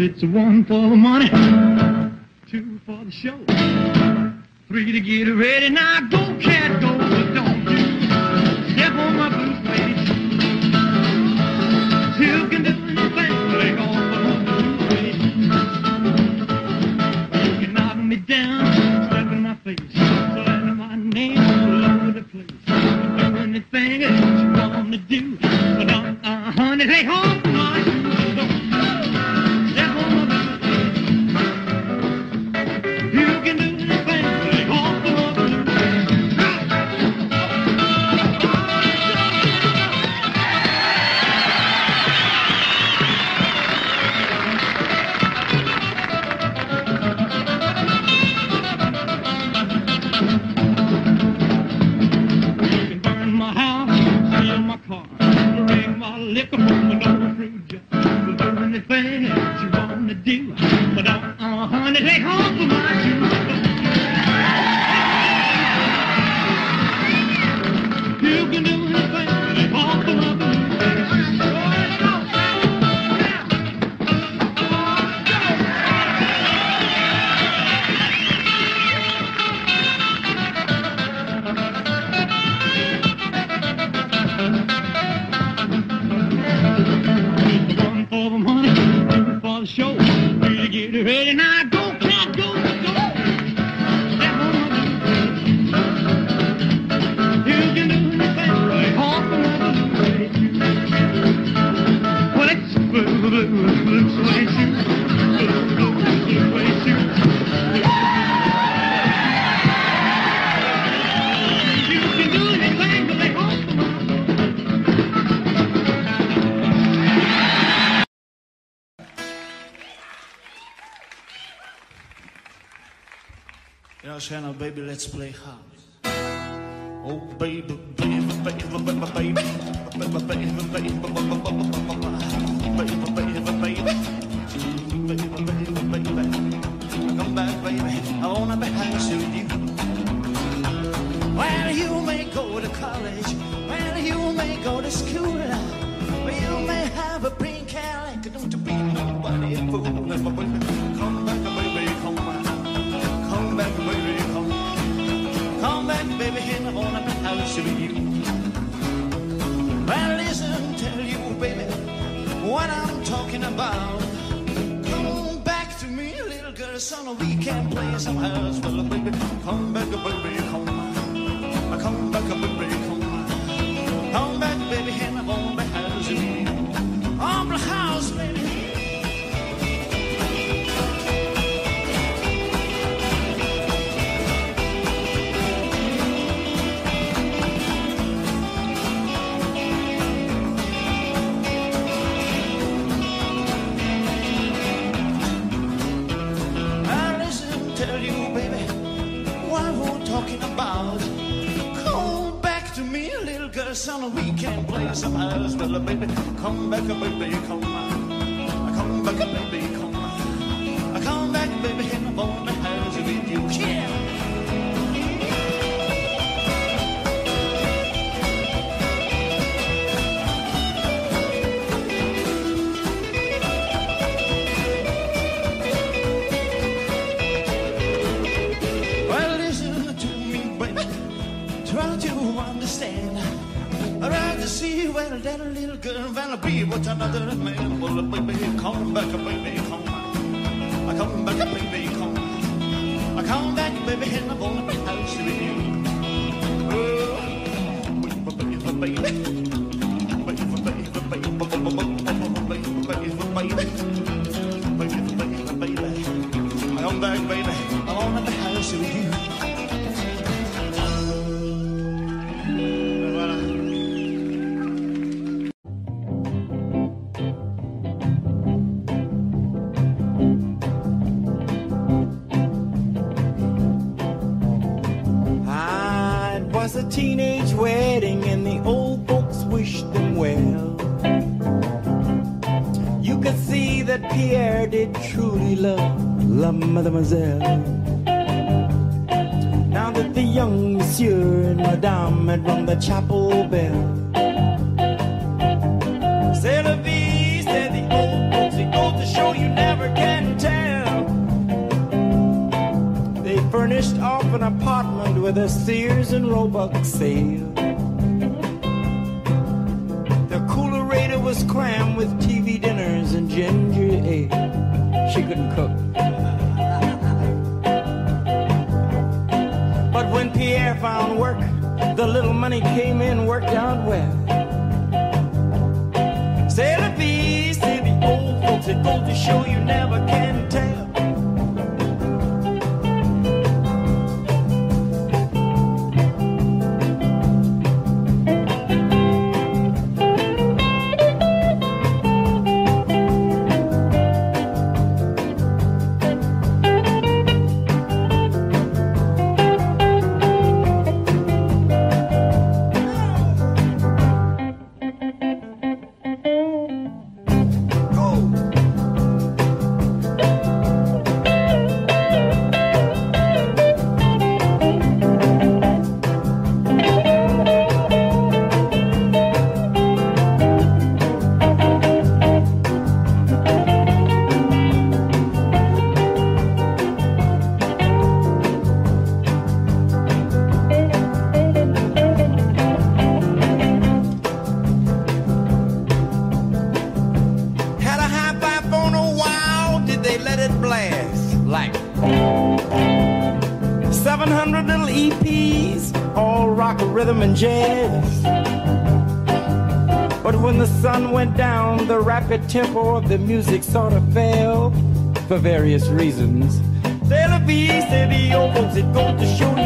it's one for the money. out my car. Bring my liquor home and don't refuse you. Do anything that you want to do. But don't, uh, honey, take home for my shoes. channel, baby, let's play house. Oh, baby, la mademoiselle. Now that the young monsieur and madame had rung the chapel bell. The old old to show you never can tell. They furnished off an apartment with a Sears and Roebuck sale. The coolerator was crammed with TV dinners and ginger ale. She couldn't cook. found work. The little money came in, worked out well. Say the bees, say the old folks, it goes to show you never can tell. the music sort of fell for various reasons. Télé-vie, c'est dit, on pense it go to shoot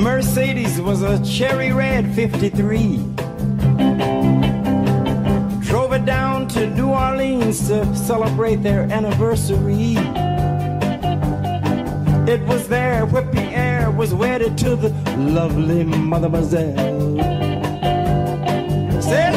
Mercedes was a cherry red 53. Drove it down to New Orleans to celebrate their anniversary. It was there where air was wedded to the lovely Mademoiselle. C'est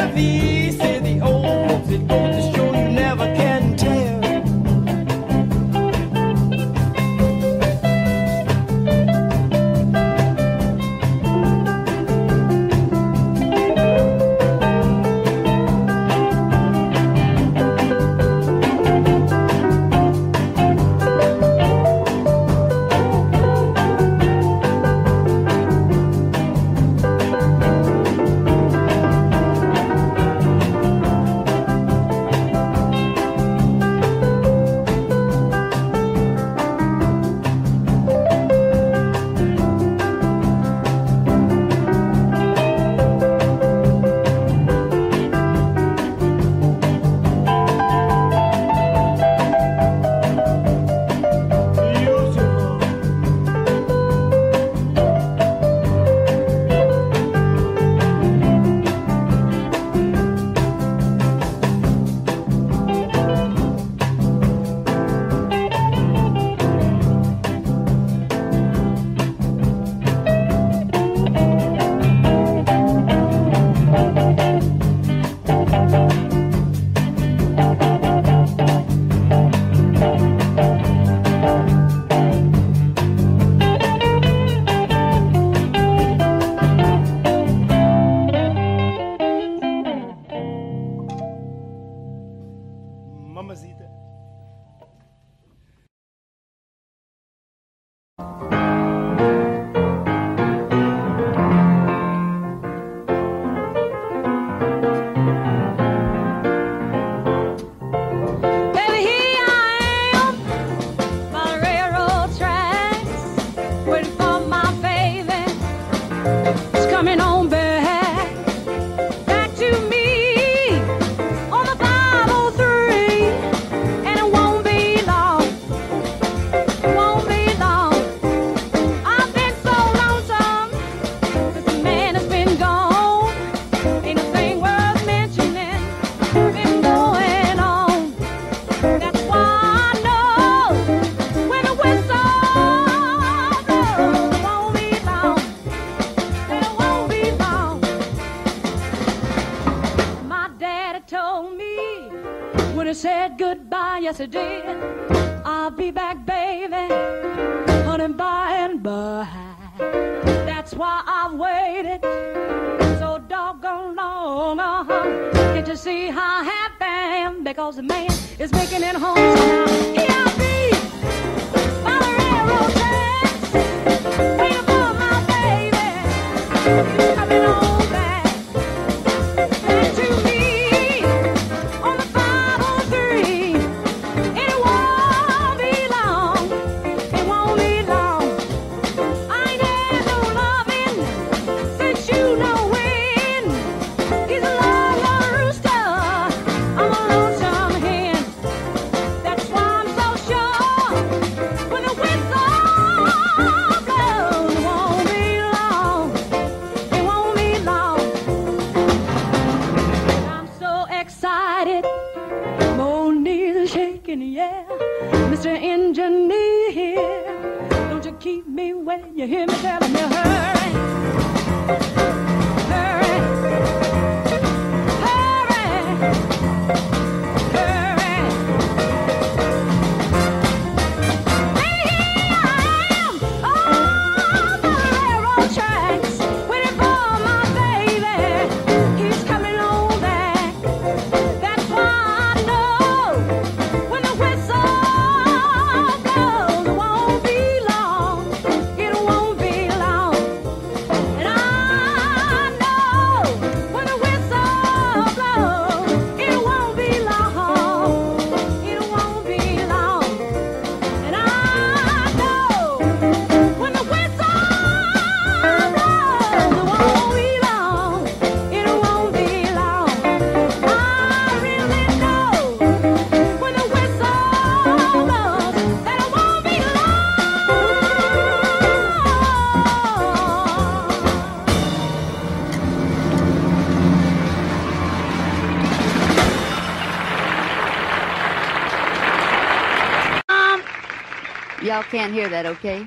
can't hear that, okay?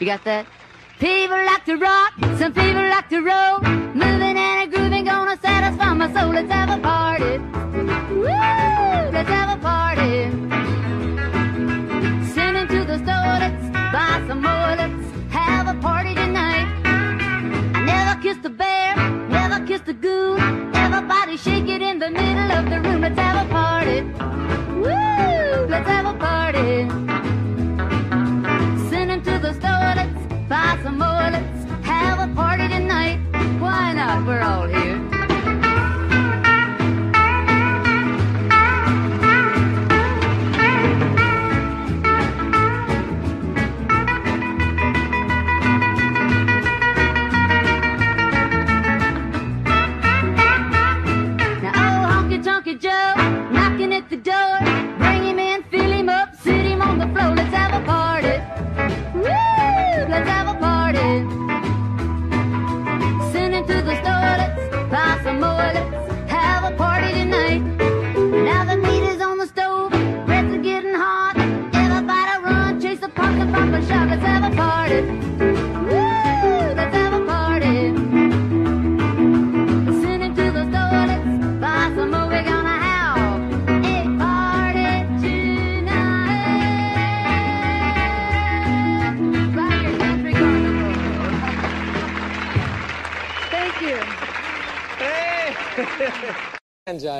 You got that? People like to rock, some people like to roll.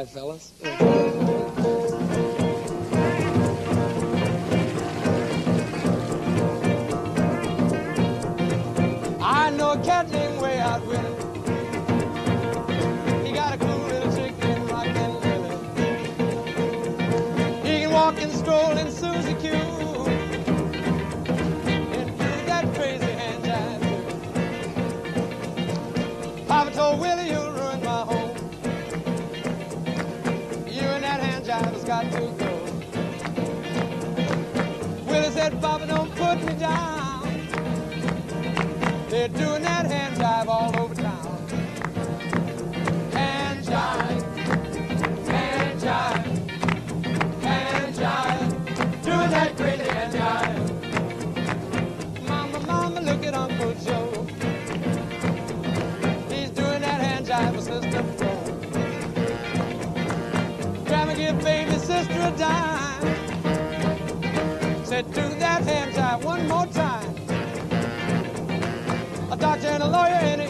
fellas. Let's do that hand tie one more time. A doctor and a lawyer and a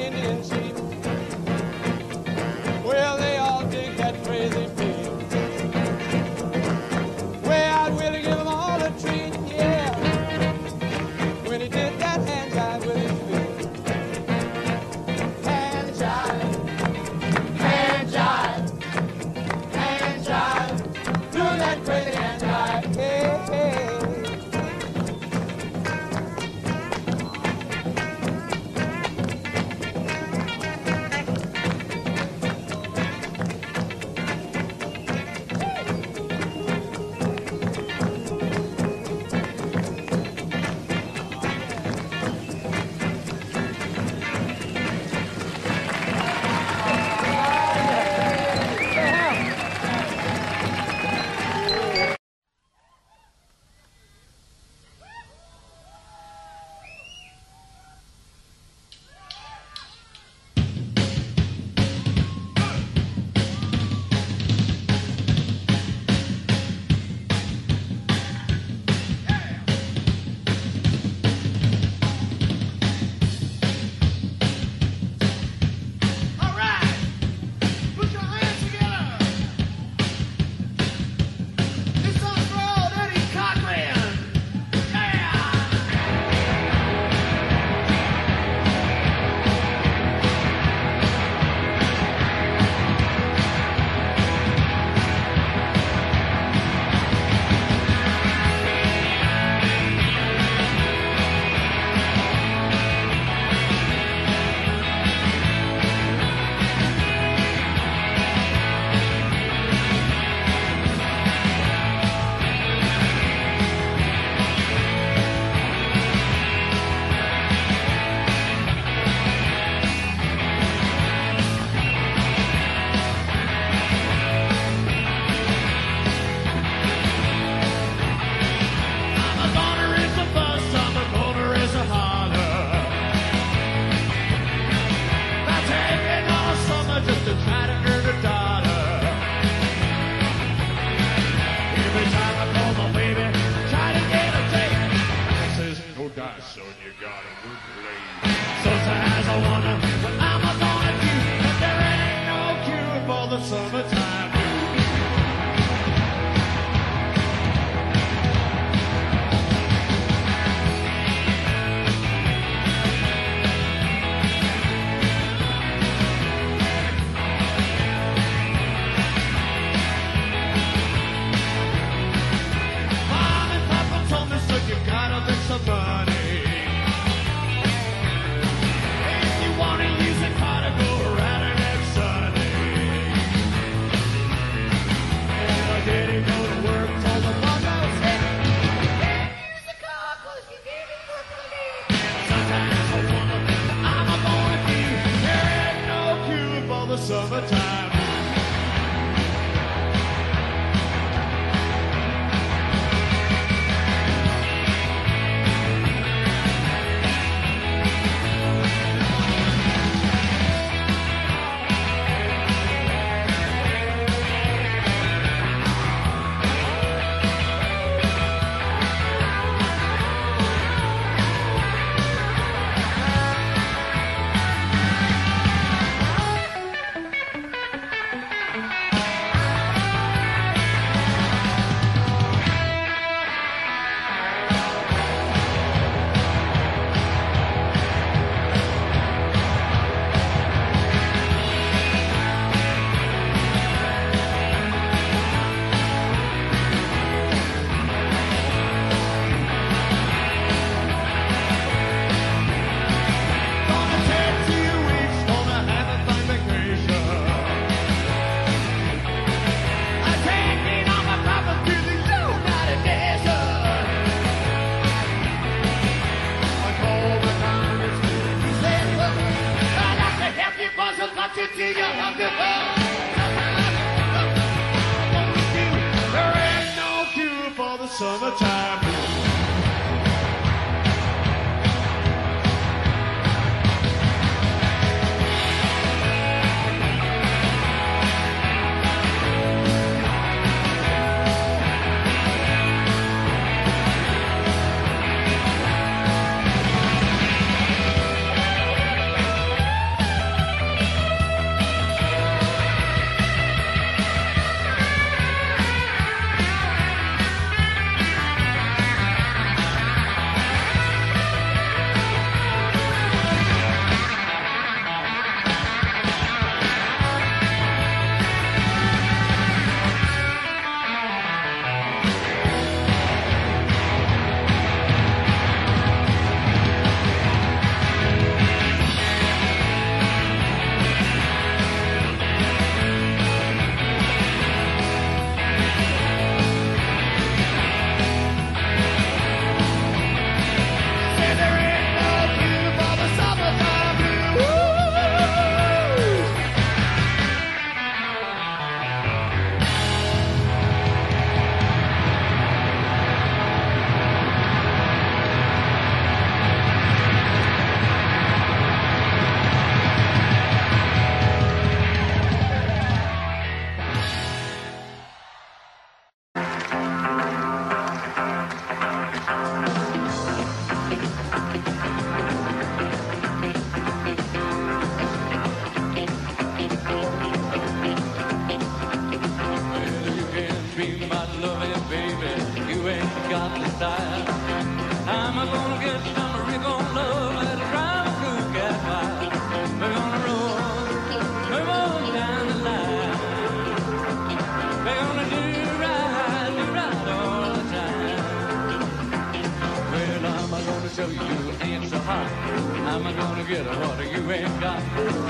ain't got.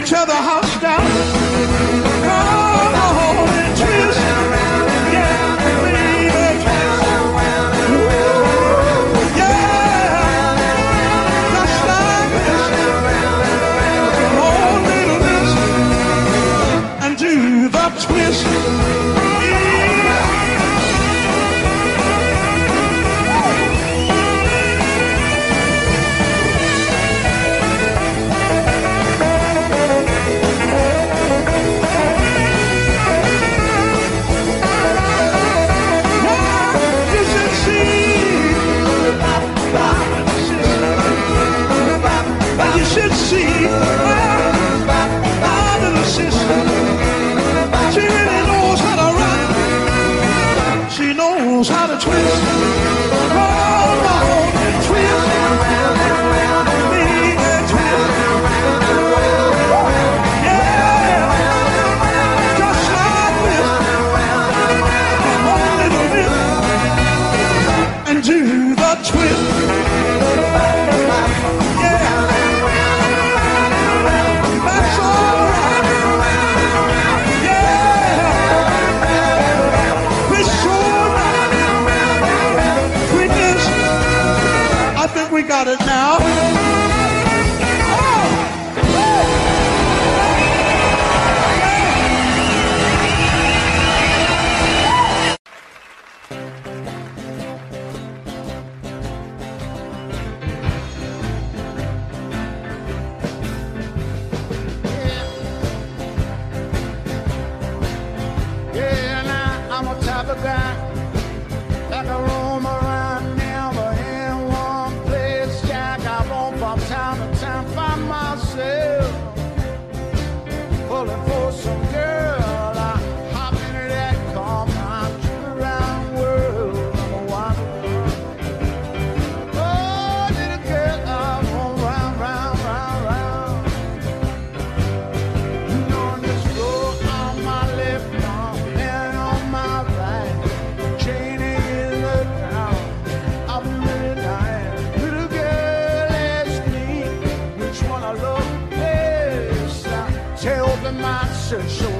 Till we tear my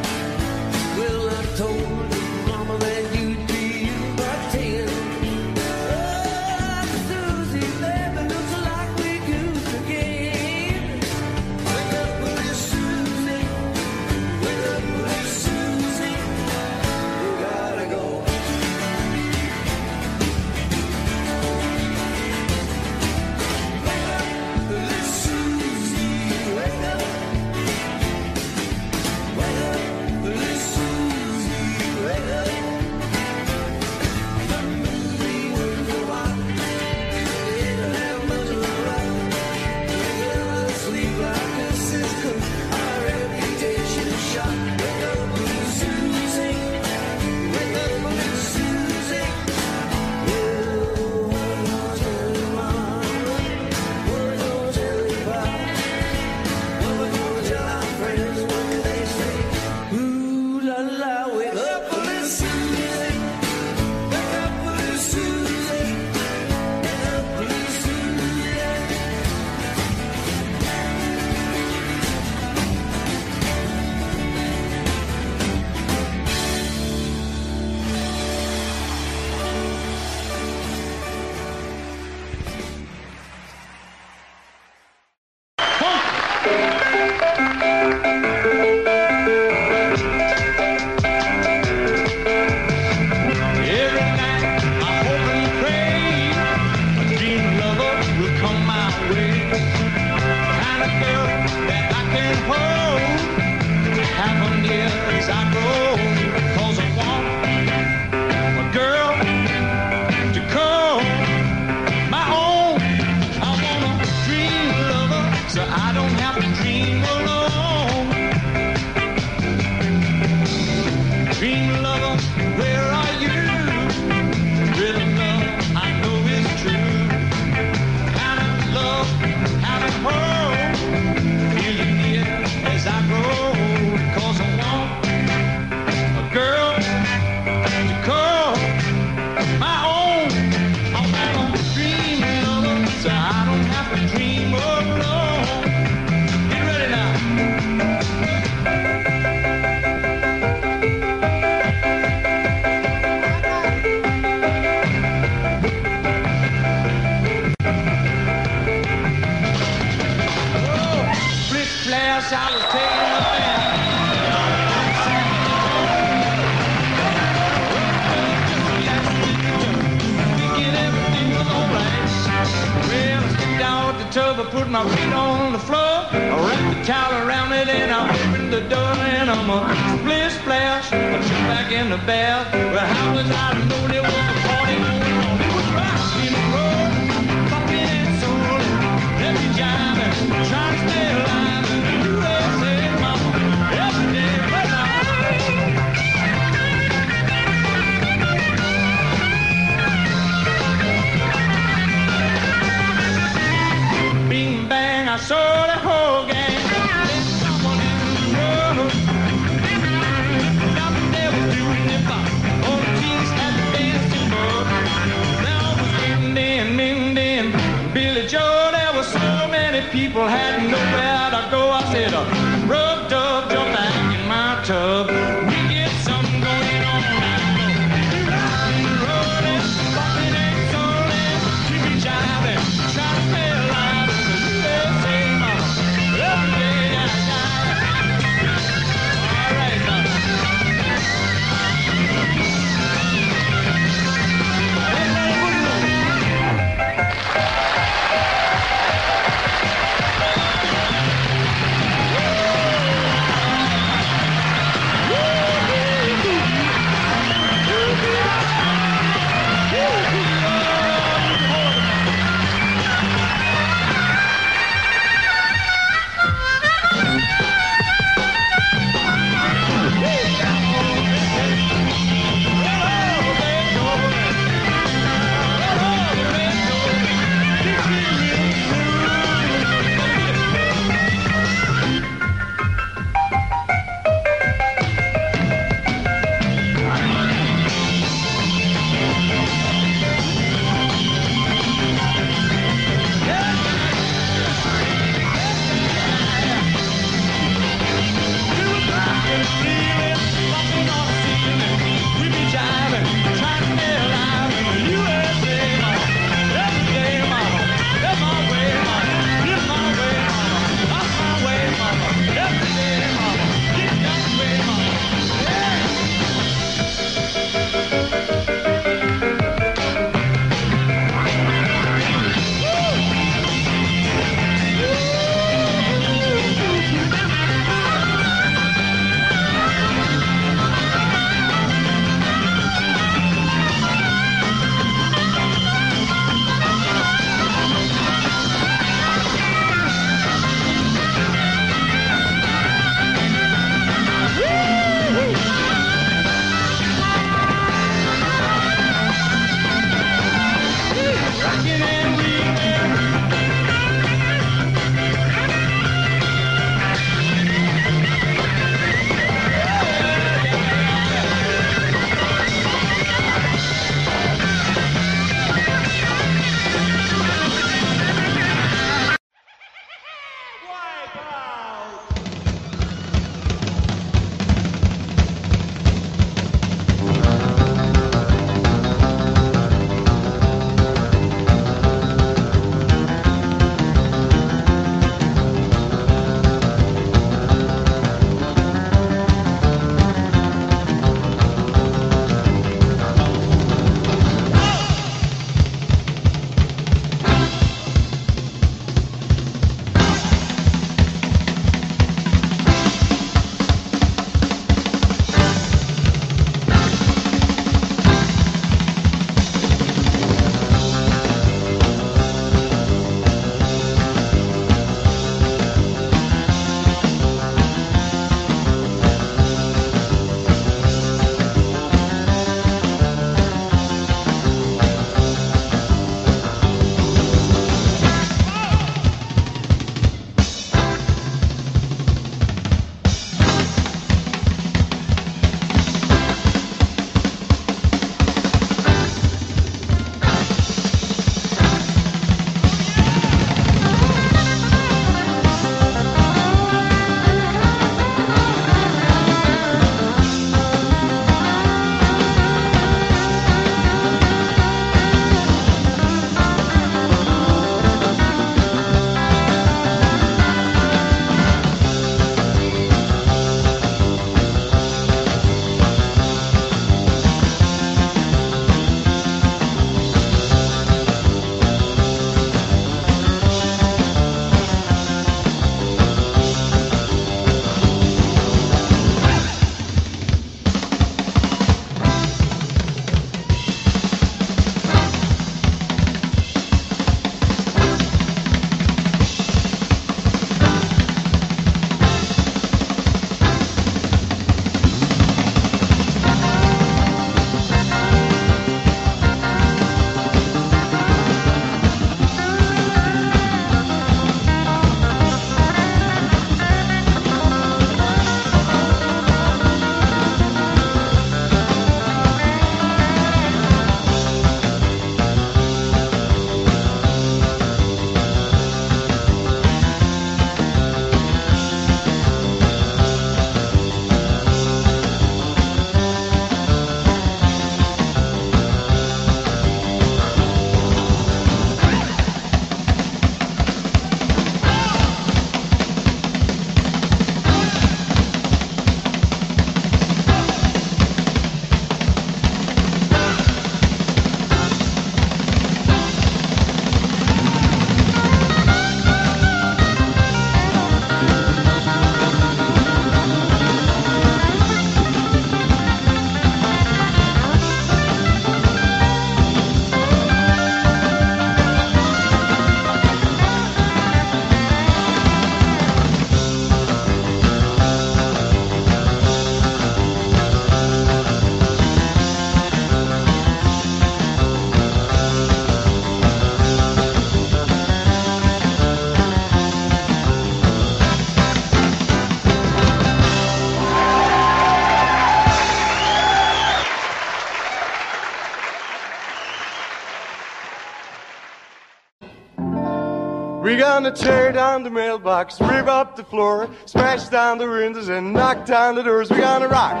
gonna tear down the mailbox, rip up the floor, smash down the windows, and knock down the doors. We're gonna rock,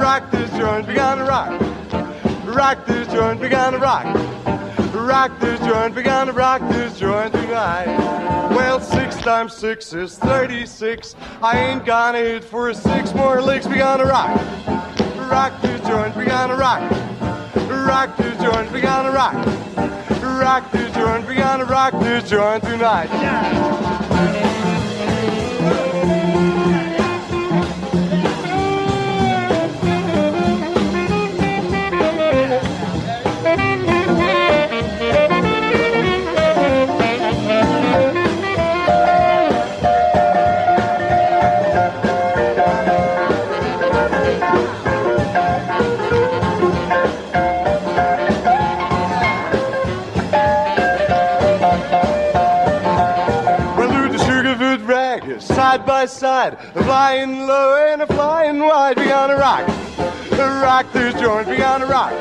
rock this joint. We're gonna rock, rock this joint. We're gonna rock, rock this joint. We're gonna rock this joint tonight. Well, six times six is thirty-six. I ain't gonna hit for six more licks. We're gonna rock, rock this joint. We're gonna rock, rock this joint. We're gonna rock rock this joint. We gonna rock this joint tonight. Well, by side, flying low and flying wide. We gonna rock, rock this joint. We gonna rock,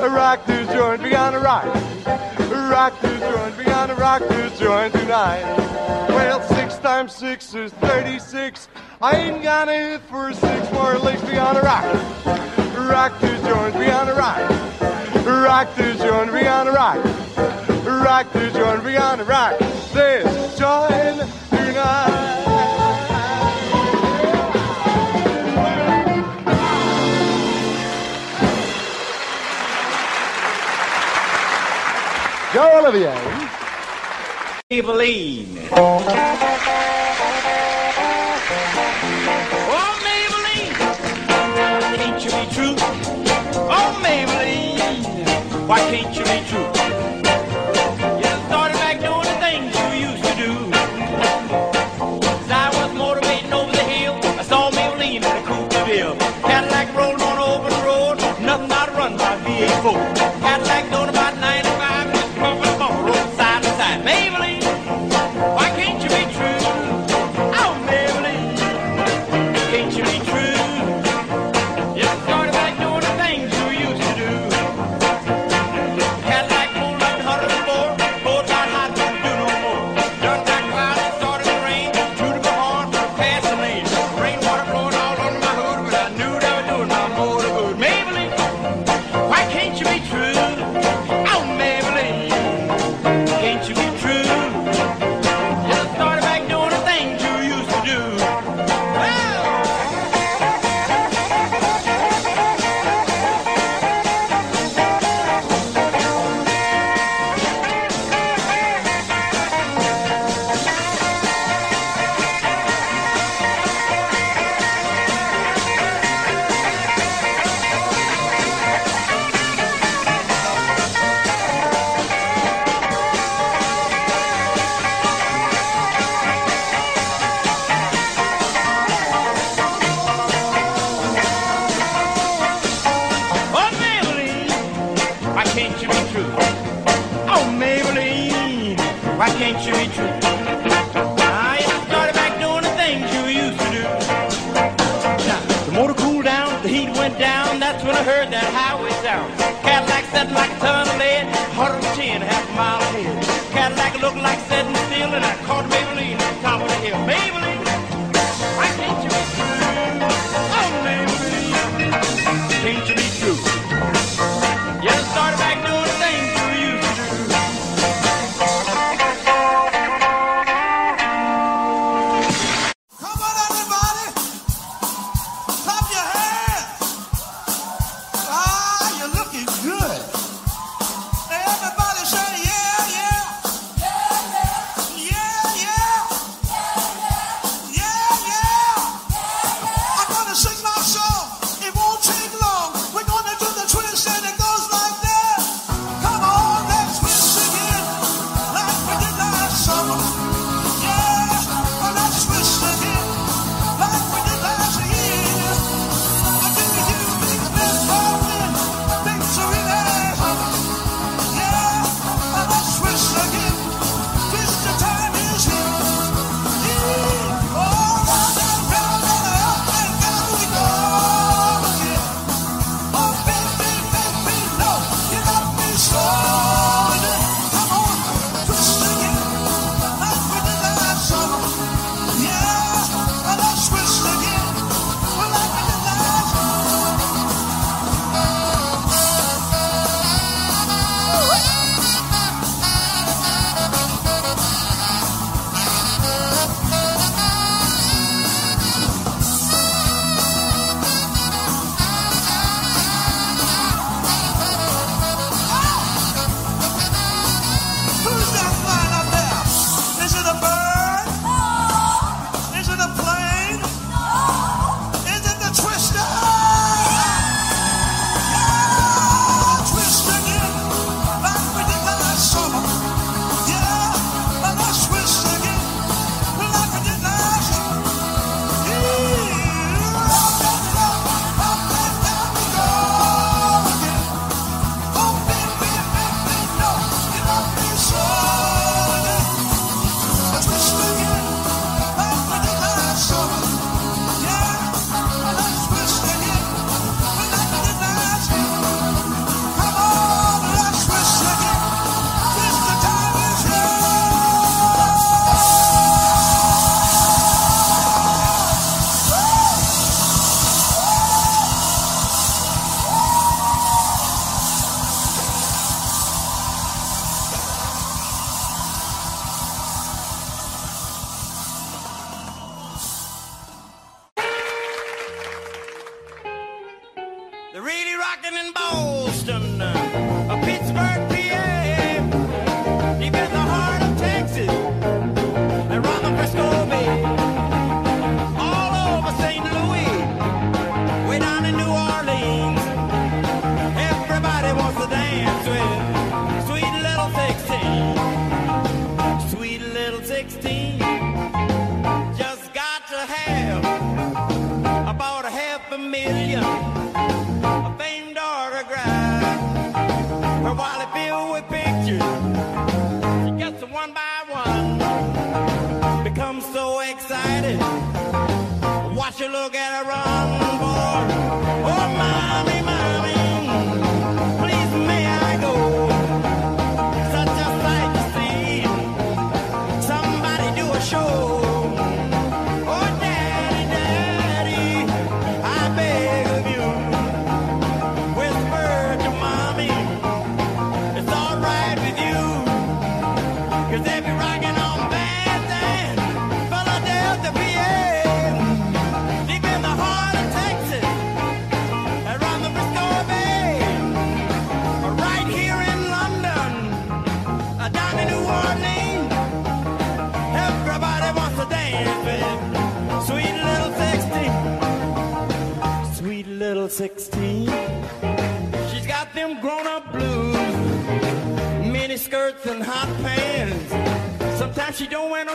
rock this joint. We gonna rock, rock this joint. We gonna rock this joint tonight. Well, six times six is thirty-six. I ain't gonna hit for six more licks. We gonna rock, rock this joint. We gonna rock, rock this joint. We gonna rock rock this joint. We gonna rock this joint tonight. Joe Olivier. Maybelline. Oh, Maybelline, can't you be true? Oh, Maybelline, why can't you be true? You started back doing the things you used to do. As I was motivating over the hill, I saw Maybelline in a coupe de. Cadillac rolling on over the road, nothing not to run by V8 Cadillac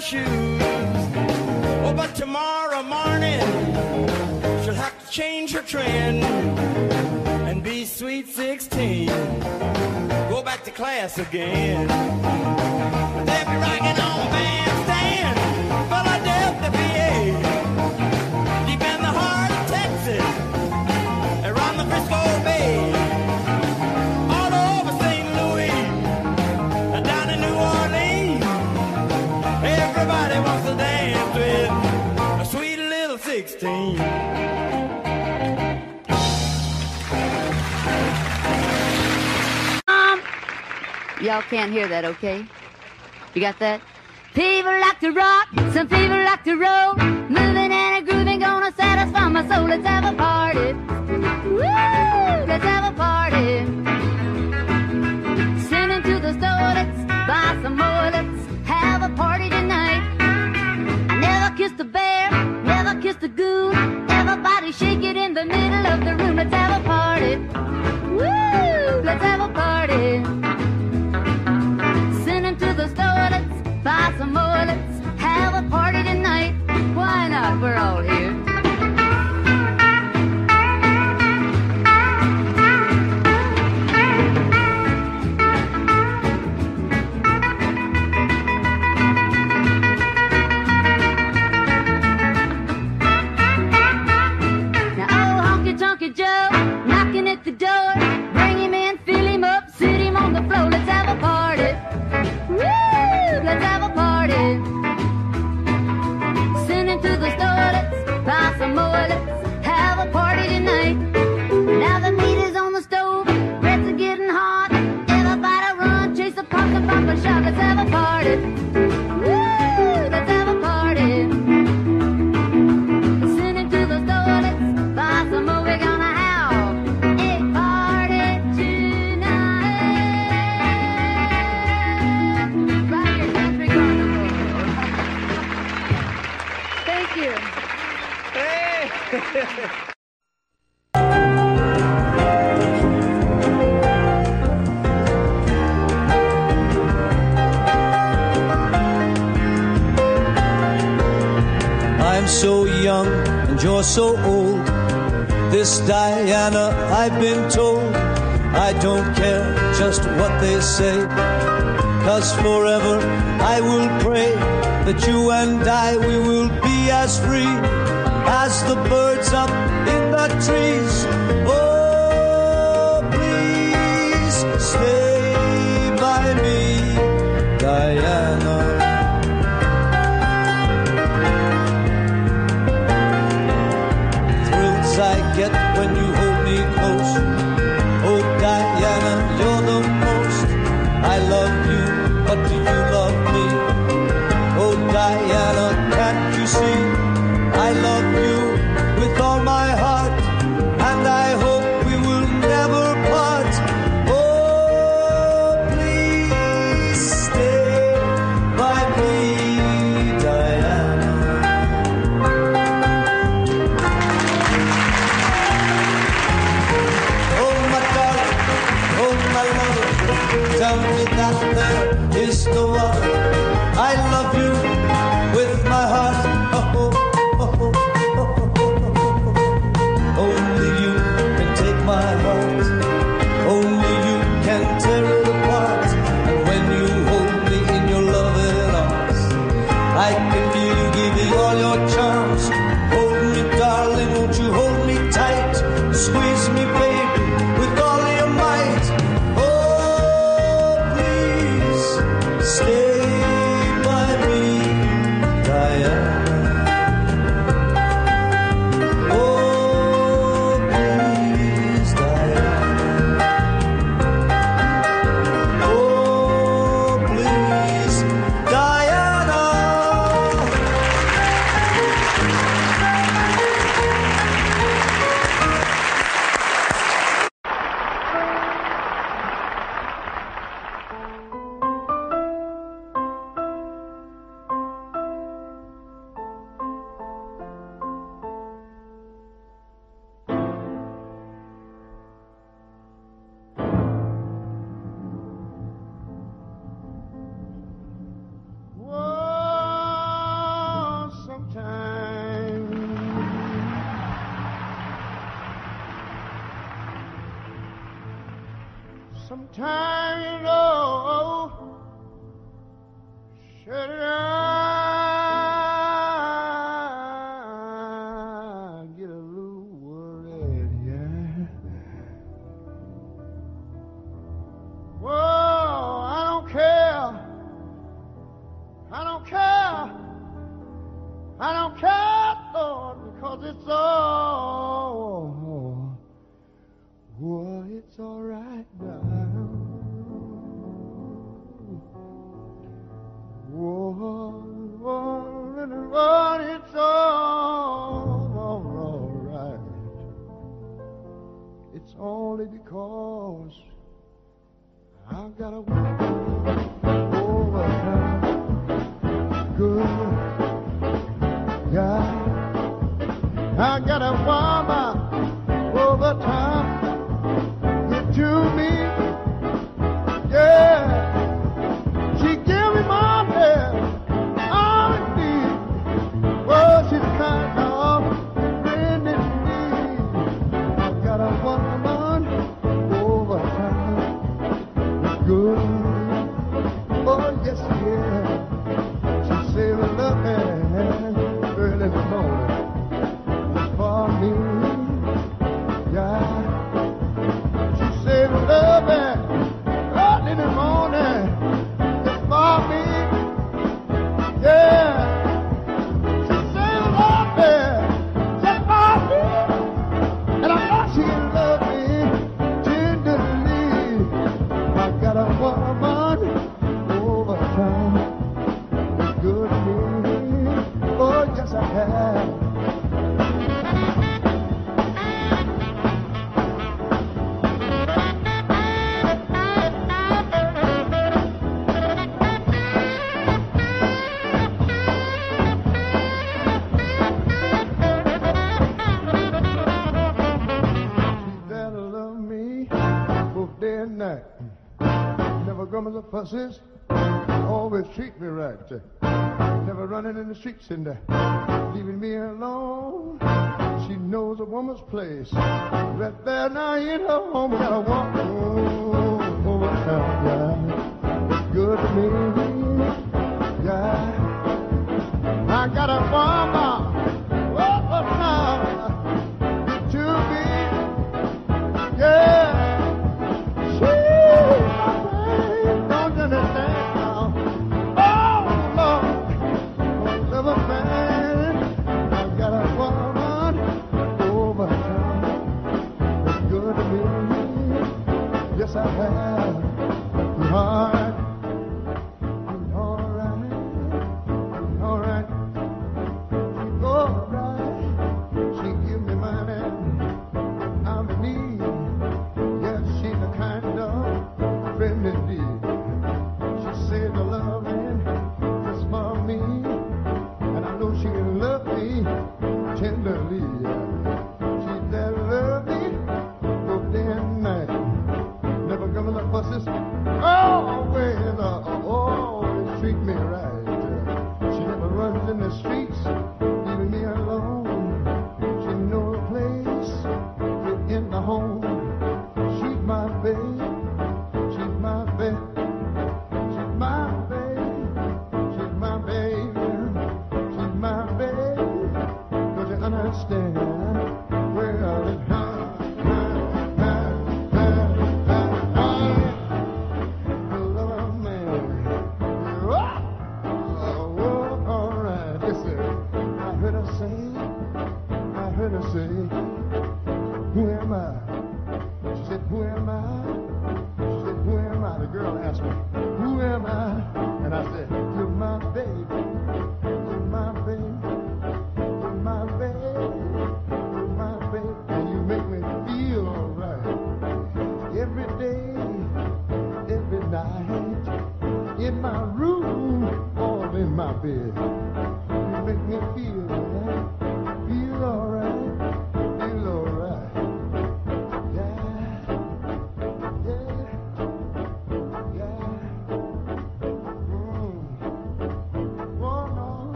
shoes. can't hear that, okay? You got that? People like to rock, some people like to roll. pusses always treat me right. Never running in the streets and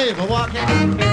Baby walking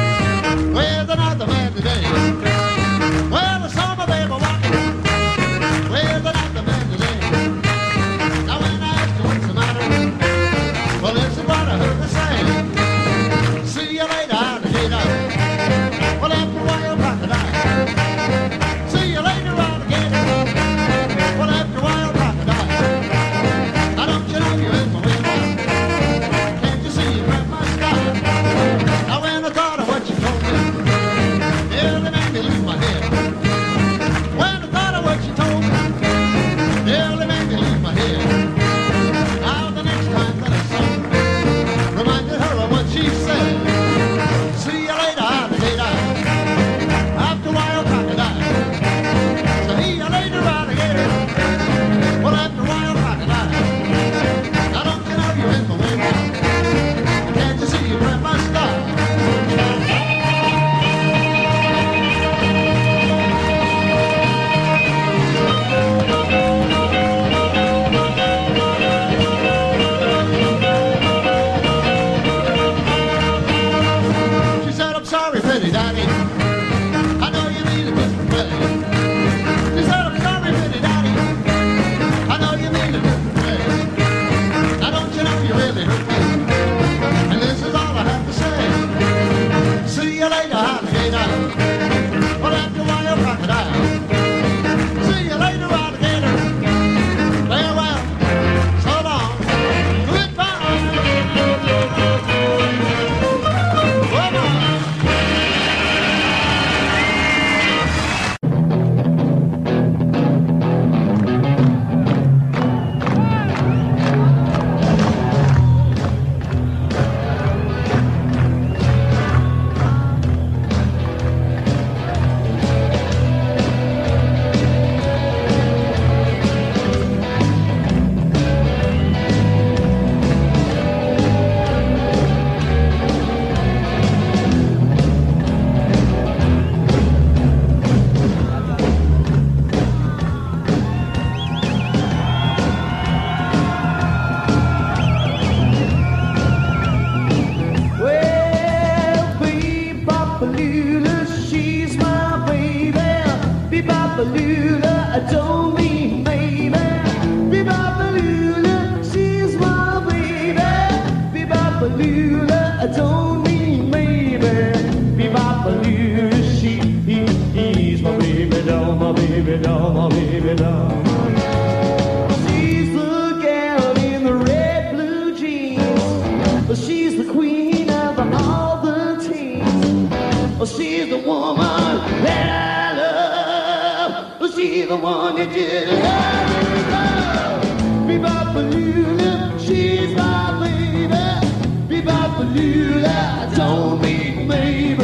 I don't mean me,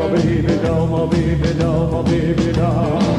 my baby doll, my baby doll, my baby doll.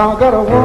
I got a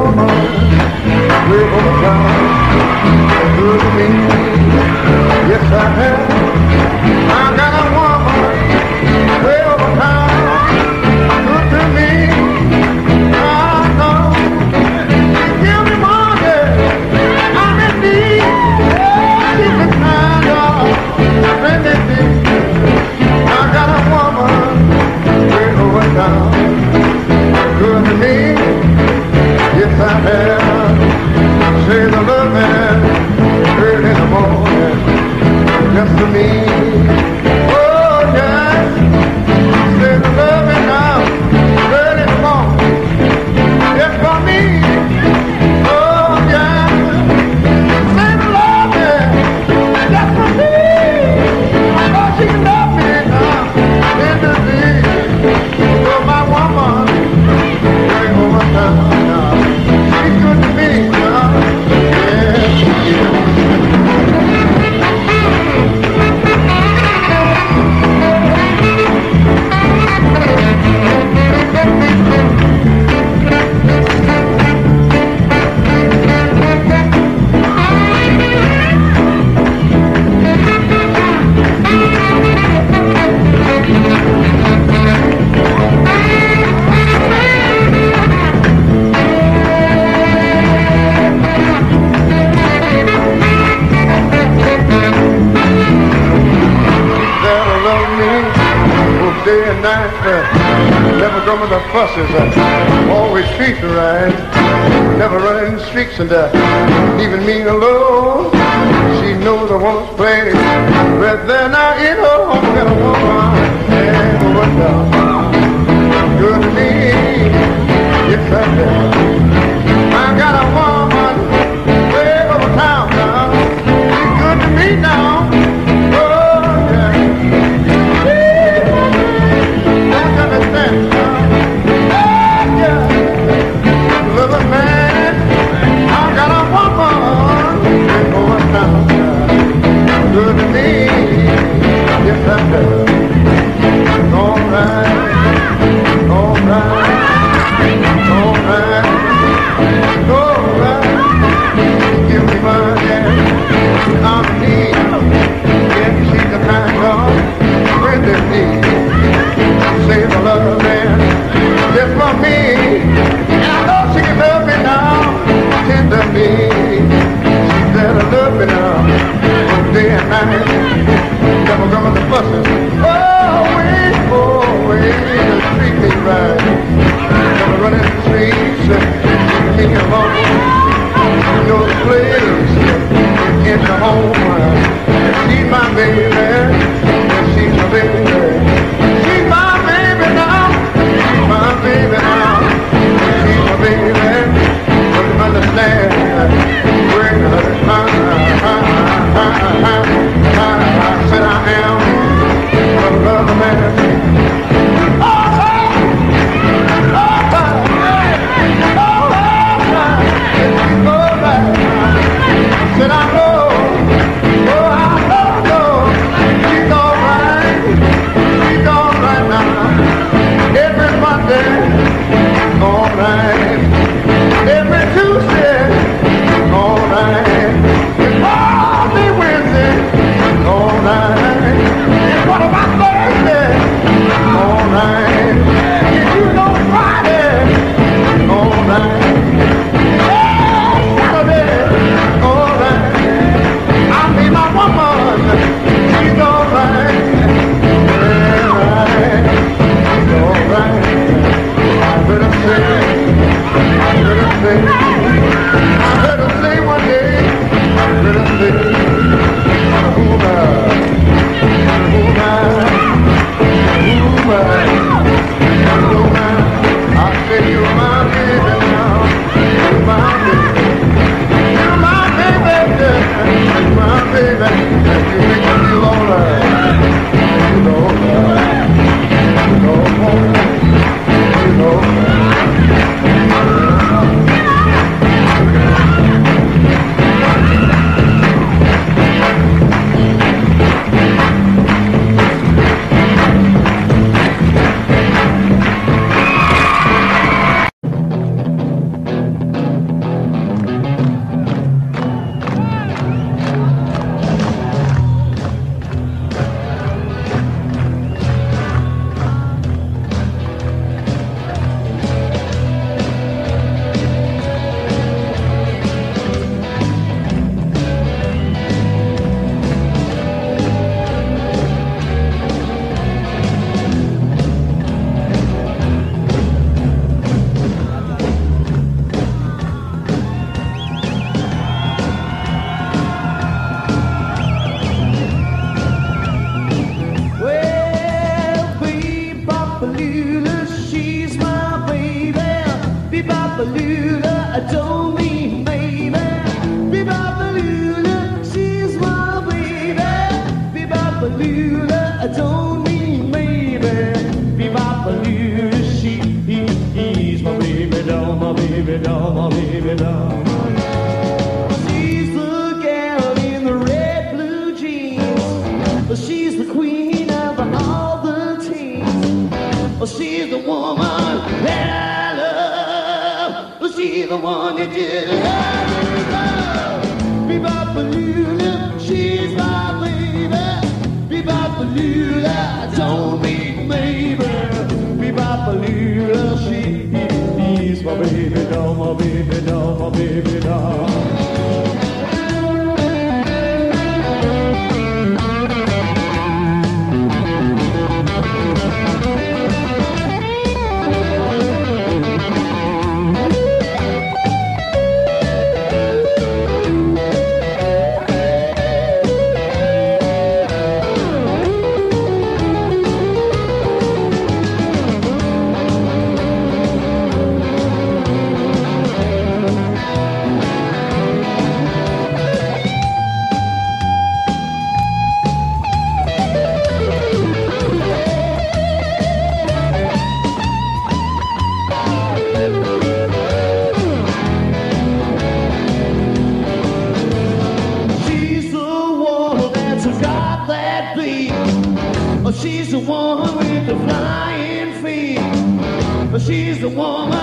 she's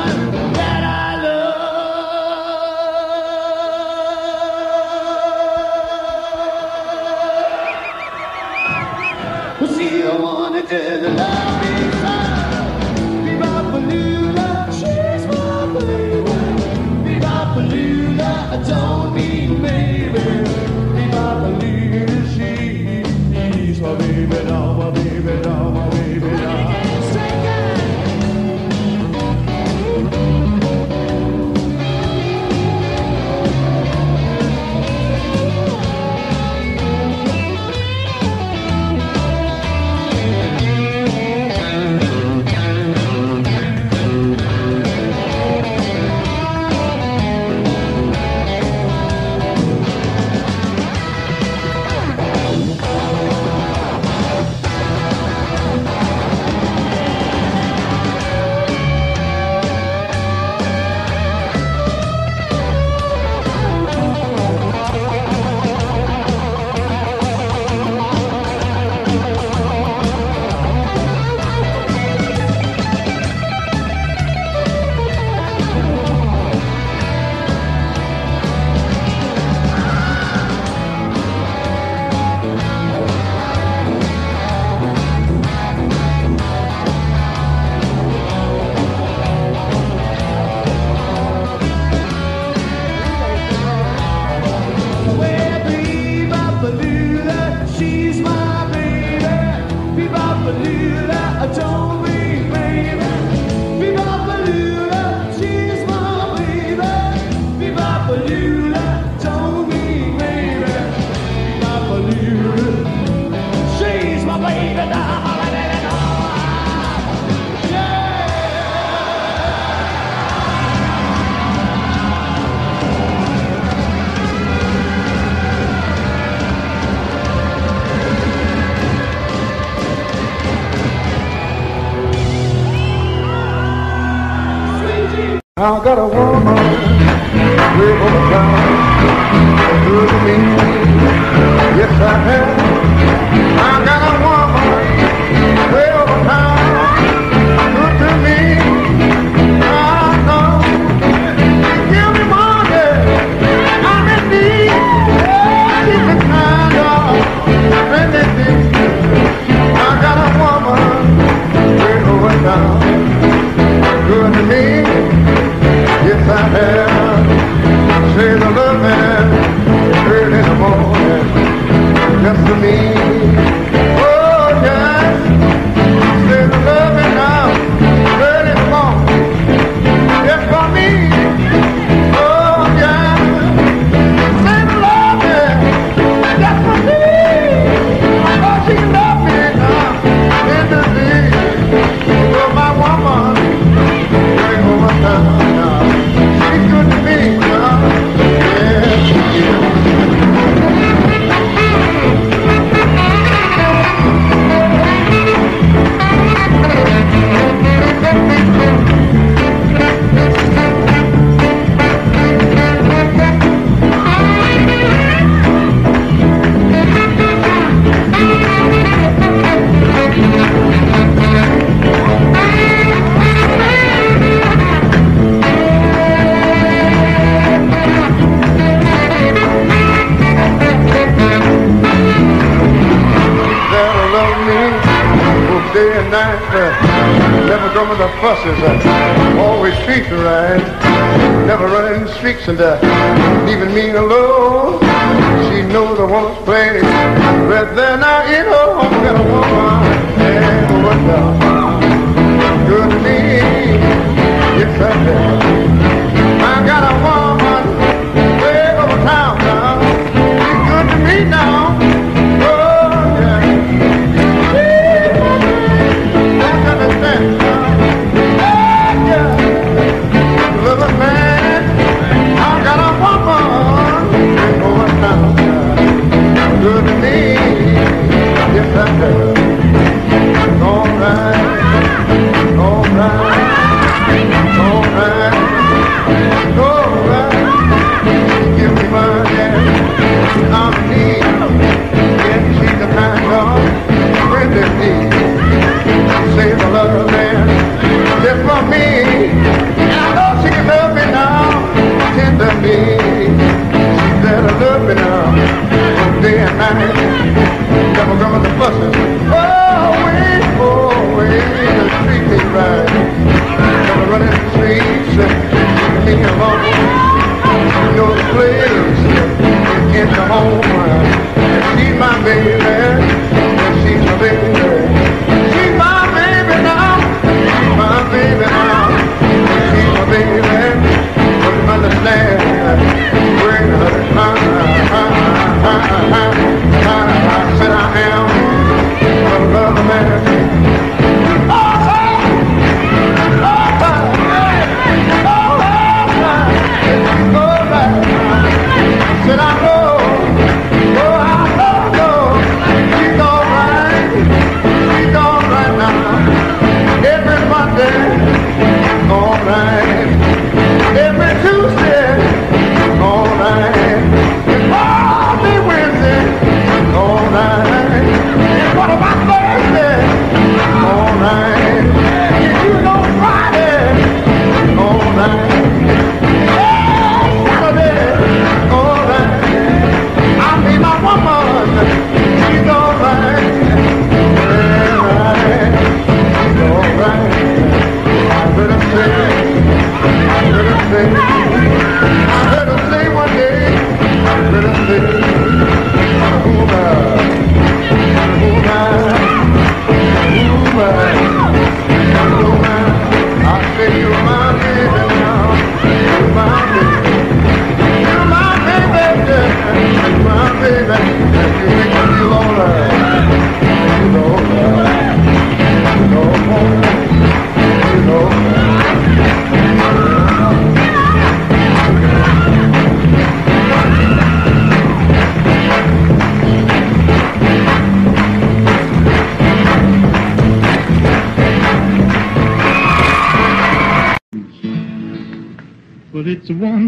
got a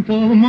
it's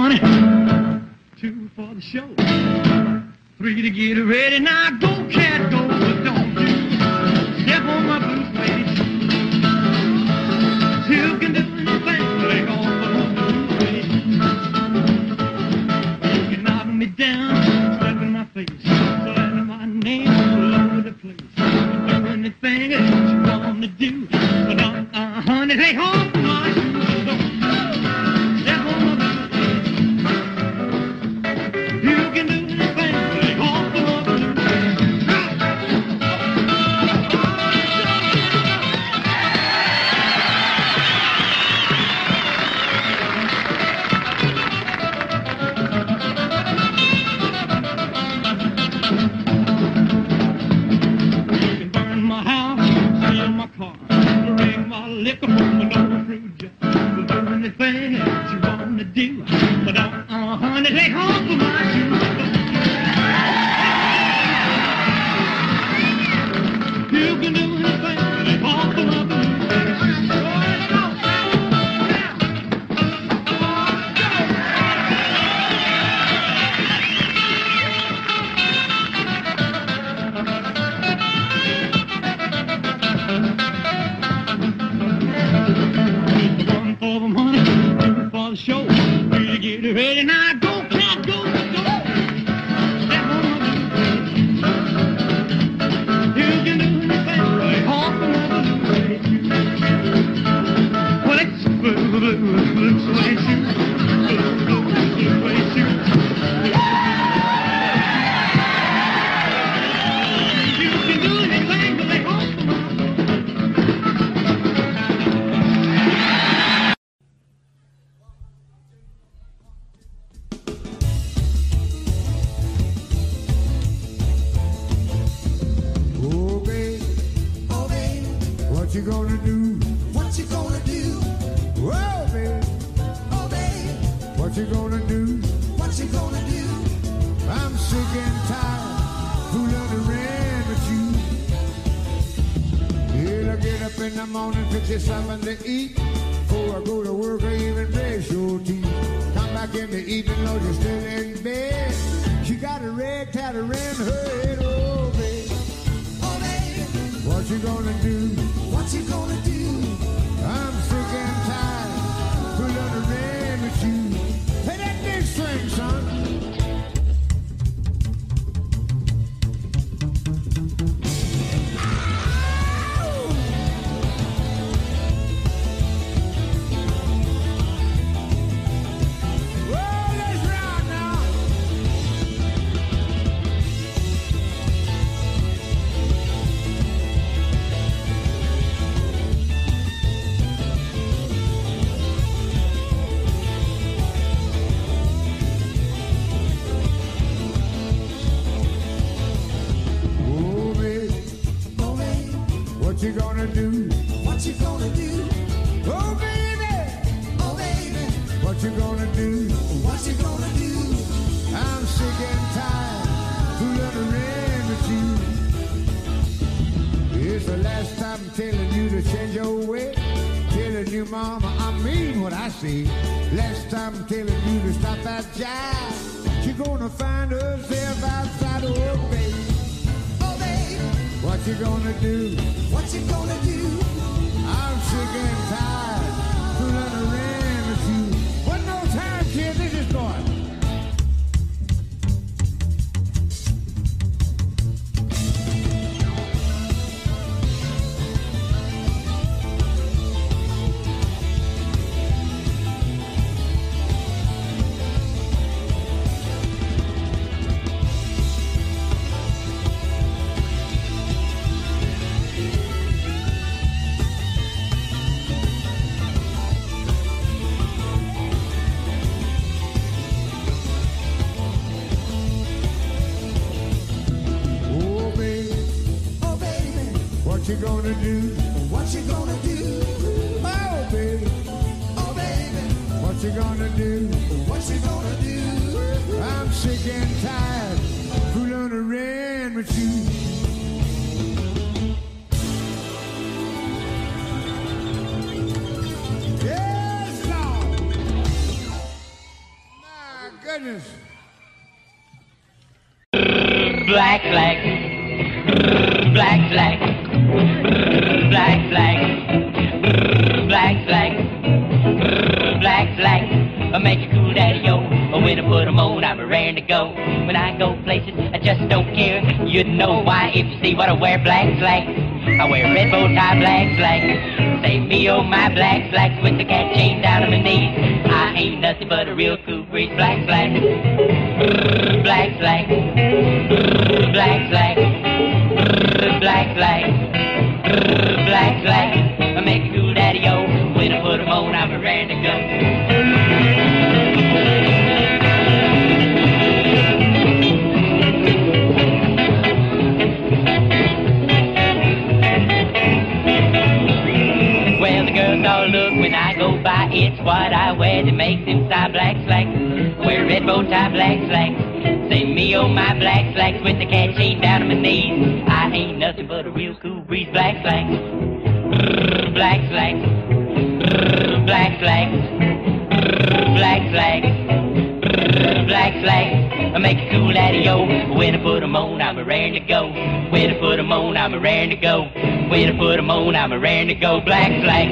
phone, I'm a raring to go. Black flag,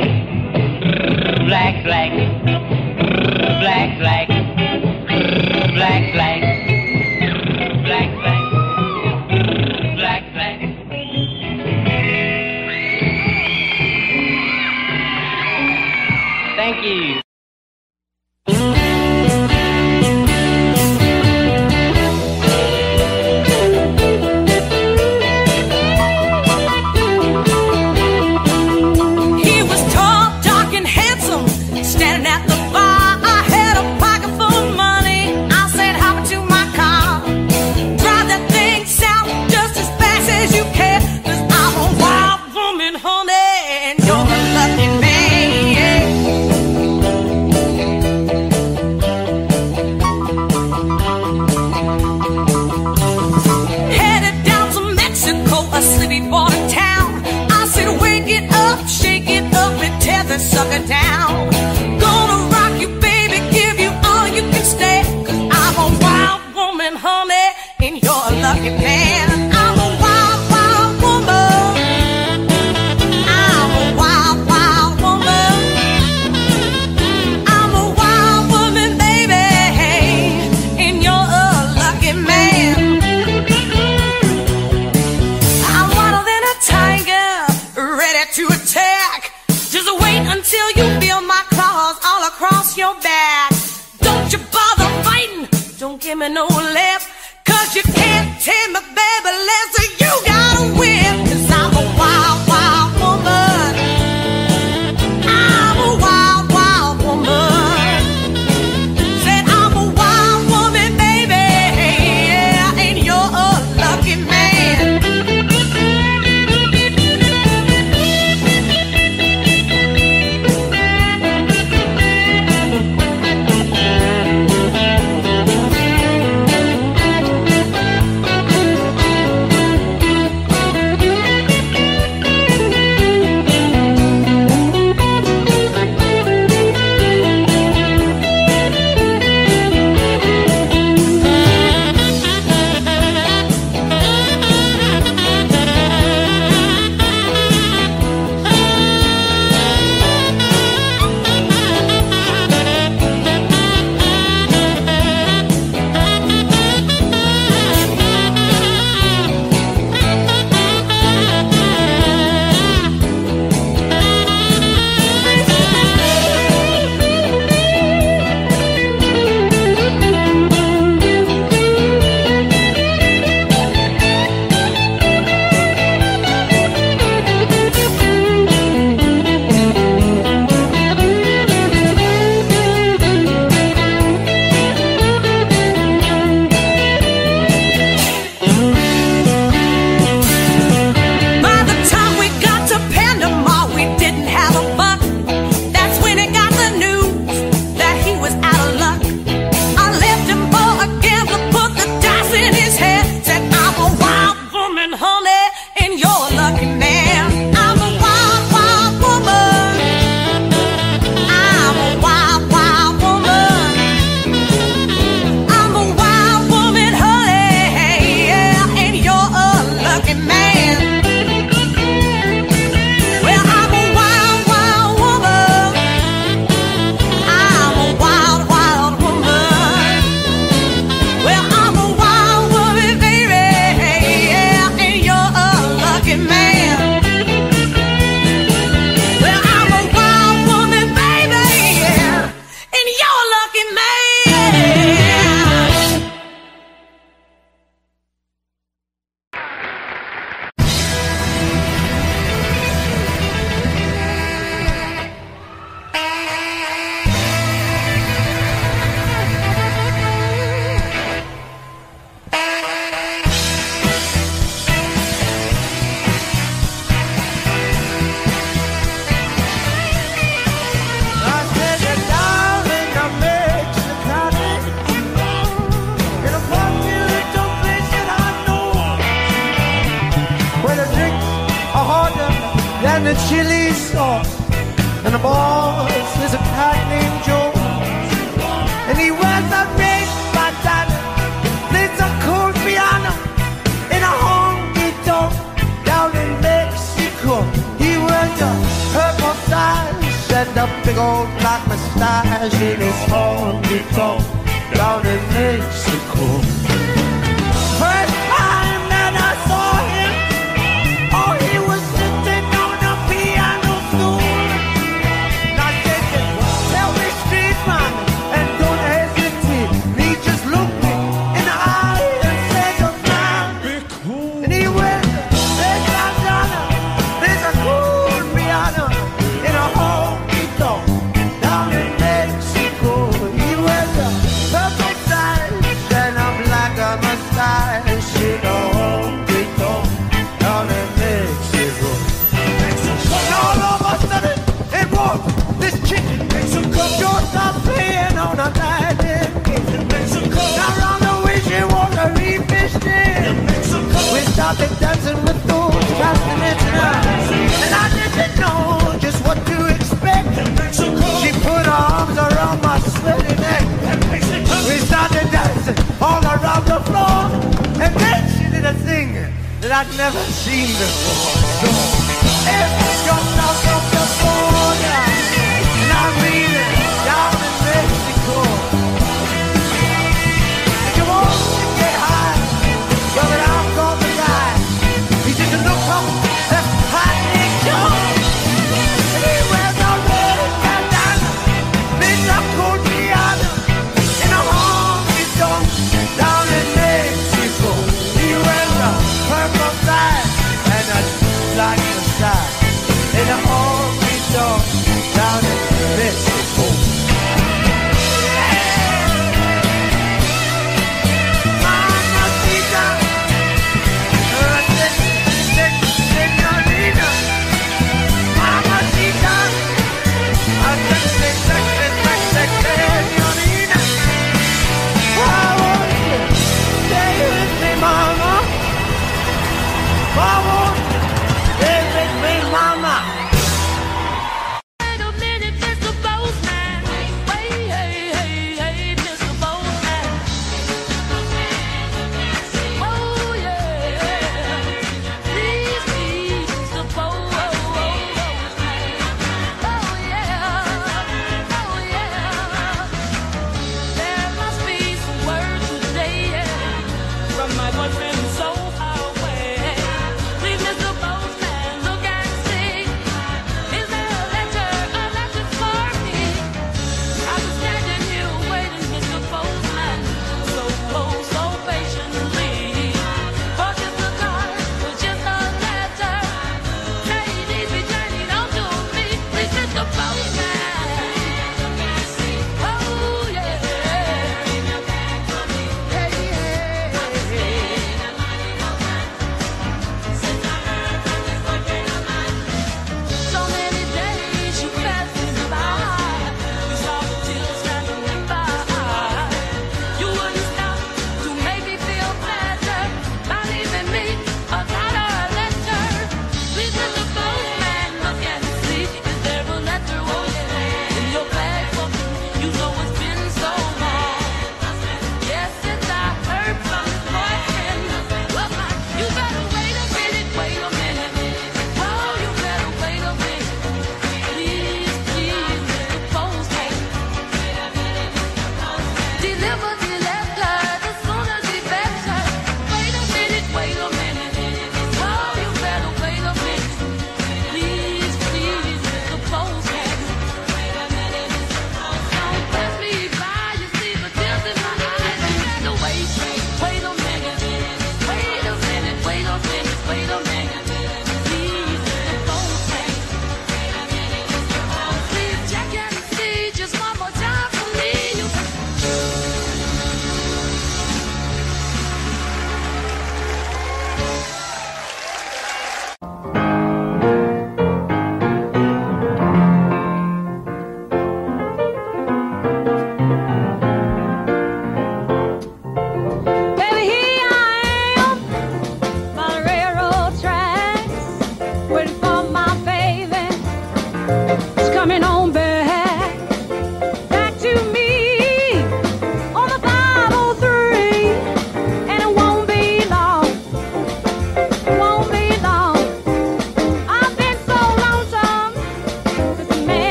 black flag, black flag, black flag.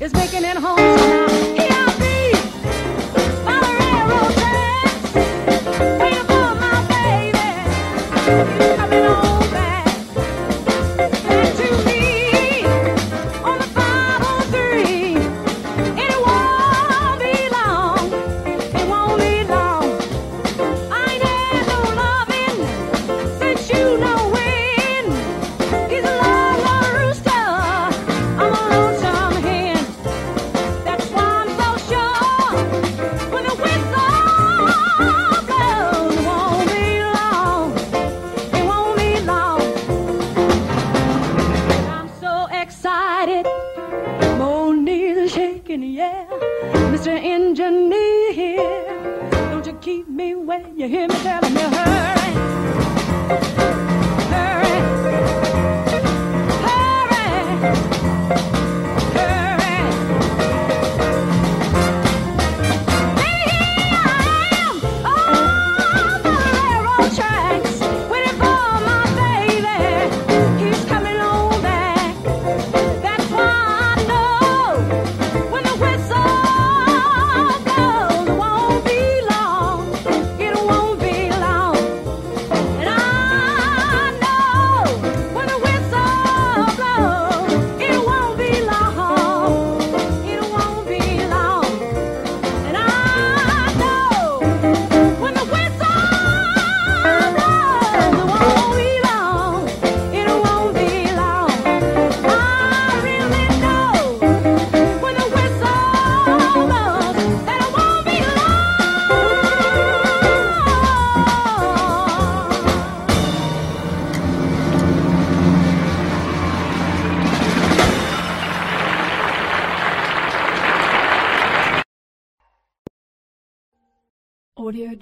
is making it home somehow. Here be waiting for my baby.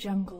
jungle.